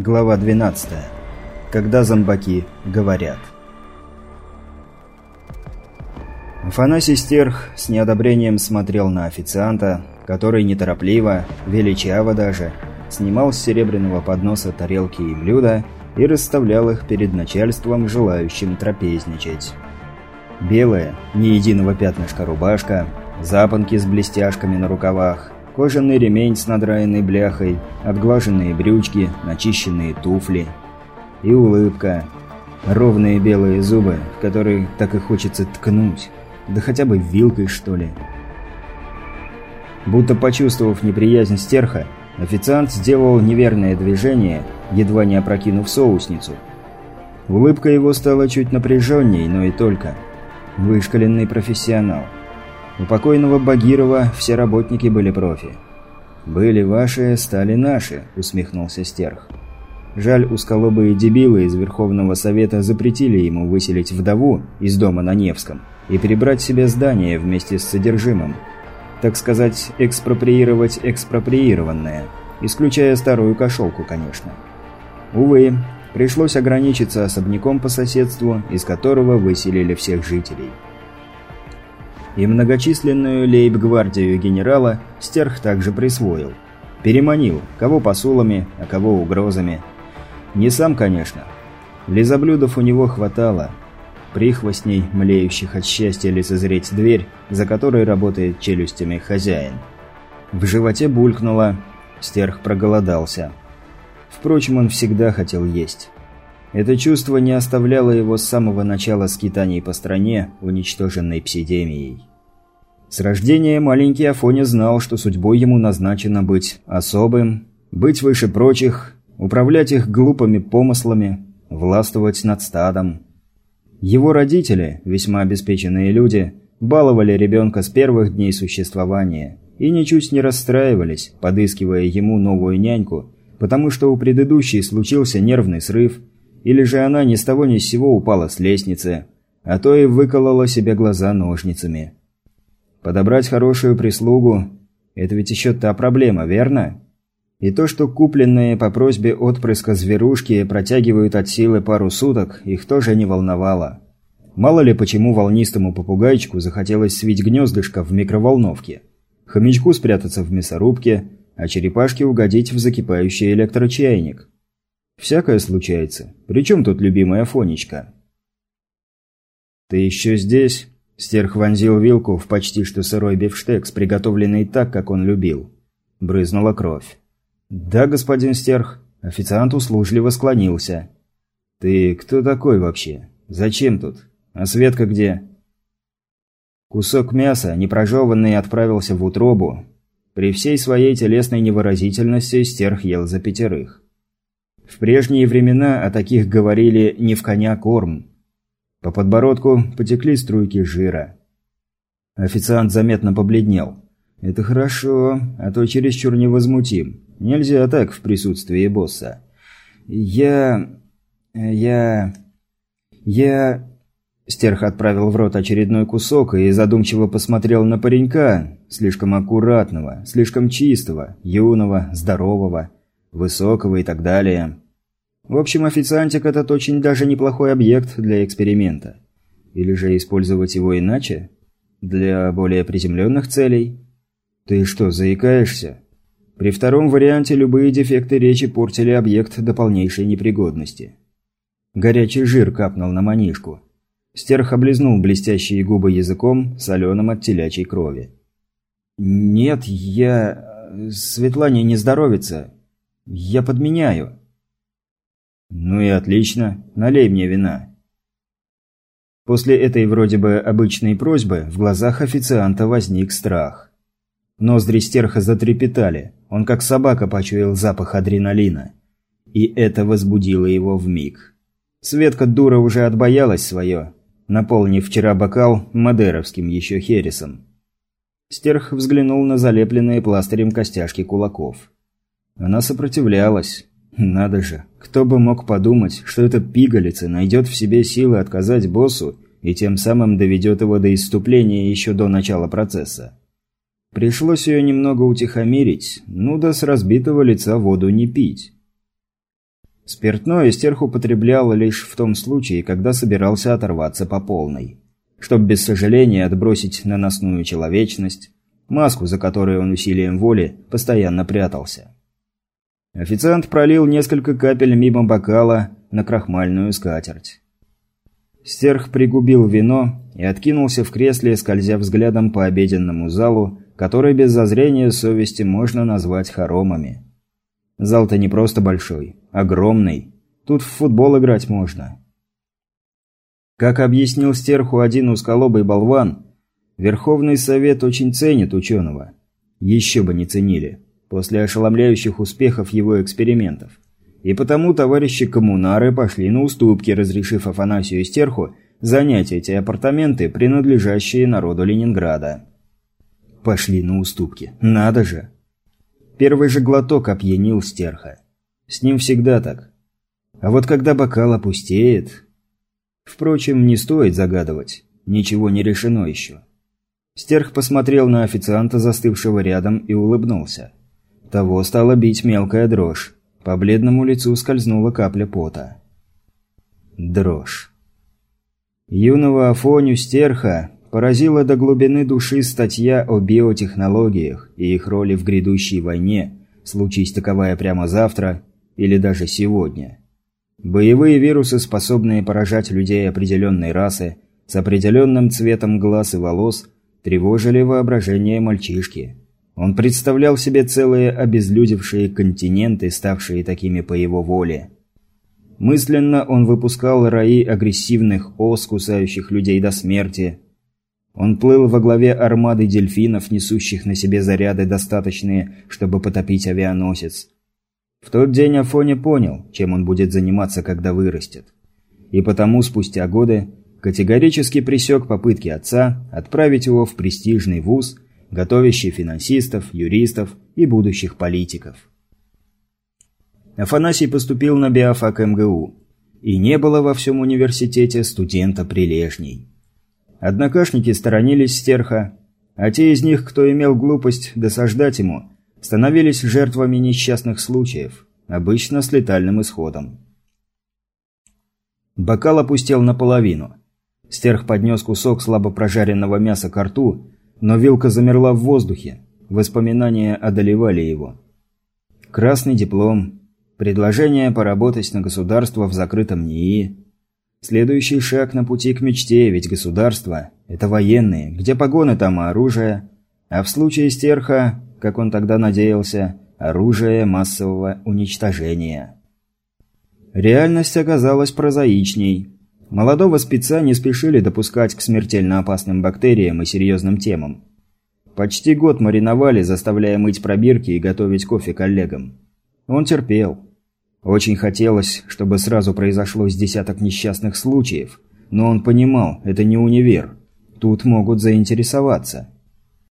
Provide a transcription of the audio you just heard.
Глава 12. Когда зомбаки говорят. Афанасий Стерх с неодобрением смотрел на официанта, который неторопливо, величаво даже, снимал с серебряного подноса тарелки и блюда и расставлял их перед начальством, желающим трапезничать. Белая, ни единого пятнышка рубашка, запонки с блестяшками на рукавах, кожаный ремень с надраенной бляхой, отглаженные брючки, начищенные туфли. И улыбка. Ровные белые зубы, в которые так и хочется ткнуть. Да хотя бы вилкой, что ли. Будто почувствовав неприязнь стерха, официант сделал неверное движение, едва не опрокинув соусницу. Улыбка его стала чуть напряженней, но и только. Вышкаленный профессионал. У покойного Багирова все работники были профи. «Были ваши, стали наши», — усмехнулся Стерх. Жаль, узколобые дебилы из Верховного Совета запретили ему выселить вдову из дома на Невском и перебрать себе здание вместе с содержимым. Так сказать, экспроприировать экспроприированное, исключая старую кошелку, конечно. Увы, пришлось ограничиться особняком по соседству, из которого выселили всех жителей и многочисленную лейб-гвардию генерала Стерх также присвоил. Переманил, кого посулами, а кого угрозами. Не сам, конечно. Лизоблюдов у него хватало. Прихвостней, млеющих от счастья лицезреть дверь, за которой работает челюстями хозяин. В животе булькнуло, Стерх проголодался. Впрочем, он всегда хотел есть. Это чувство не оставляло его с самого начала скитаний по стране, уничтоженной псидемией. С рождения маленький Афоня знал, что судьбой ему назначено быть особым, быть выше прочих, управлять их глупыми помыслами, властвовать над стадом. Его родители, весьма обеспеченные люди, баловали ребенка с первых дней существования и ничуть не расстраивались, подыскивая ему новую няньку, потому что у предыдущей случился нервный срыв, или же она ни с того ни с сего упала с лестницы, а то и выколола себе глаза ножницами. Подобрать хорошую прислугу – это ведь еще та проблема, верно? И то, что купленные по просьбе отпрыска зверушки протягивают от силы пару суток, их тоже не волновало. Мало ли почему волнистому попугайчику захотелось свить гнездышко в микроволновке, хомячку спрятаться в мясорубке, а черепашке угодить в закипающий электрочайник. Всякое случается. Причем тут любимая Фонечка? «Ты еще здесь?» Стерх вонзил вилку в почти что сырой бифштекс, приготовленный так, как он любил. Брызнула кровь. «Да, господин Стерх». Официант услужливо склонился. «Ты кто такой вообще? Зачем тут? А Светка где?» Кусок мяса, непрожеванный, отправился в утробу. При всей своей телесной невыразительности Стерх ел за пятерых. В прежние времена о таких говорили «не в коня корм», по подбородку потекли струйки жира. Официант заметно побледнел. «Это хорошо, а то чересчур невозмутим. Нельзя так в присутствии босса». «Я... я... я...» Стерх отправил в рот очередной кусок и задумчиво посмотрел на паренька, слишком аккуратного, слишком чистого, юного, здорового, высокого и так далее. В общем, официантик – этот очень даже неплохой объект для эксперимента. Или же использовать его иначе? Для более приземленных целей? Ты что, заикаешься? При втором варианте любые дефекты речи портили объект до полнейшей непригодности. Горячий жир капнул на манишку. Стерх облизнул блестящие губы языком, соленым от телячьей крови. «Нет, я... Светлане не здоровится. Я подменяю». «Ну и отлично. Налей мне вина». После этой вроде бы обычной просьбы в глазах официанта возник страх. Ноздри стерха затрепетали, он как собака почуял запах адреналина. И это возбудило его в миг. Светка дура уже отбоялась свое, наполнив вчера бокал мадеровским еще хересом. Стерх взглянул на залепленные пластырем костяшки кулаков. Она сопротивлялась, надо же, кто бы мог подумать, что этот пигалица найдет в себе силы отказать боссу и тем самым доведет его до исступления еще до начала процесса. Пришлось ее немного утихомирить, ну да с разбитого лица воду не пить. Спиртное стерх употреблял лишь в том случае, когда собирался оторваться по полной. Чтоб без сожаления отбросить наносную человечность, маску, за которой он усилием воли постоянно прятался. Официант пролил несколько капель мимо бокала на крахмальную скатерть. Стерх пригубил вино и откинулся в кресле, скользя взглядом по обеденному залу, который без зазрения совести можно назвать хоромами. Зал-то не просто большой, огромный. Тут в футбол играть можно. Как объяснил Стерху один узколобый болван, Верховный Совет очень ценит ученого. Еще бы не ценили, после ошеломляющих успехов его экспериментов. И потому товарищи коммунары пошли на уступки, разрешив Афанасию Стерху занять эти апартаменты, принадлежащие народу Ленинграда. Пошли на уступки. Надо же! Первый же глоток опьянил Стерха. С ним всегда так. А вот когда бокал опустеет... Впрочем, не стоит загадывать. Ничего не решено еще. Стерх посмотрел на официанта, застывшего рядом, и улыбнулся. Того стала бить мелкая дрожь. По бледному лицу скользнула капля пота. Дрожь. Юного Афоню Стерха поразила до глубины души статья о биотехнологиях и их роли в грядущей войне, случись таковая прямо завтра или даже сегодня. Боевые вирусы, способные поражать людей определенной расы, с определенным цветом глаз и волос, тревожили воображение мальчишки. Он представлял себе целые обезлюдевшие континенты, ставшие такими по его воле. Мысленно он выпускал раи агрессивных ос, кусающих людей до смерти. Он плыл во главе армады дельфинов, несущих на себе заряды, достаточные, чтобы потопить авианосец. В тот день Афоня понял, чем он будет заниматься, когда вырастет. И потому, спустя годы, категорически пресек попытки отца отправить его в престижный вуз – готовящий финансистов, юристов и будущих политиков. Афанасий поступил на биофак МГУ, и не было во всем университете студента прилежней. Однокашники сторонились стерха, а те из них, кто имел глупость досаждать ему, становились жертвами несчастных случаев, обычно с летальным исходом. Бокал опустел наполовину. Стерх поднес кусок слабо прожаренного мяса к рту, но вилка замерла в воздухе. Воспоминания одолевали его. Красный диплом. Предложение поработать на государство в закрытом НИИ. Следующий шаг на пути к мечте, ведь государство – это военные, где погоны там и оружие. А в случае стерха, как он тогда надеялся, оружие массового уничтожения. Реальность оказалась прозаичней. Молодого спеца не спешили допускать к смертельно опасным бактериям и серьезным темам. Почти год мариновали, заставляя мыть пробирки и готовить кофе коллегам. Он терпел. Очень хотелось, чтобы сразу произошло с десяток несчастных случаев, но он понимал, это не универ. Тут могут заинтересоваться.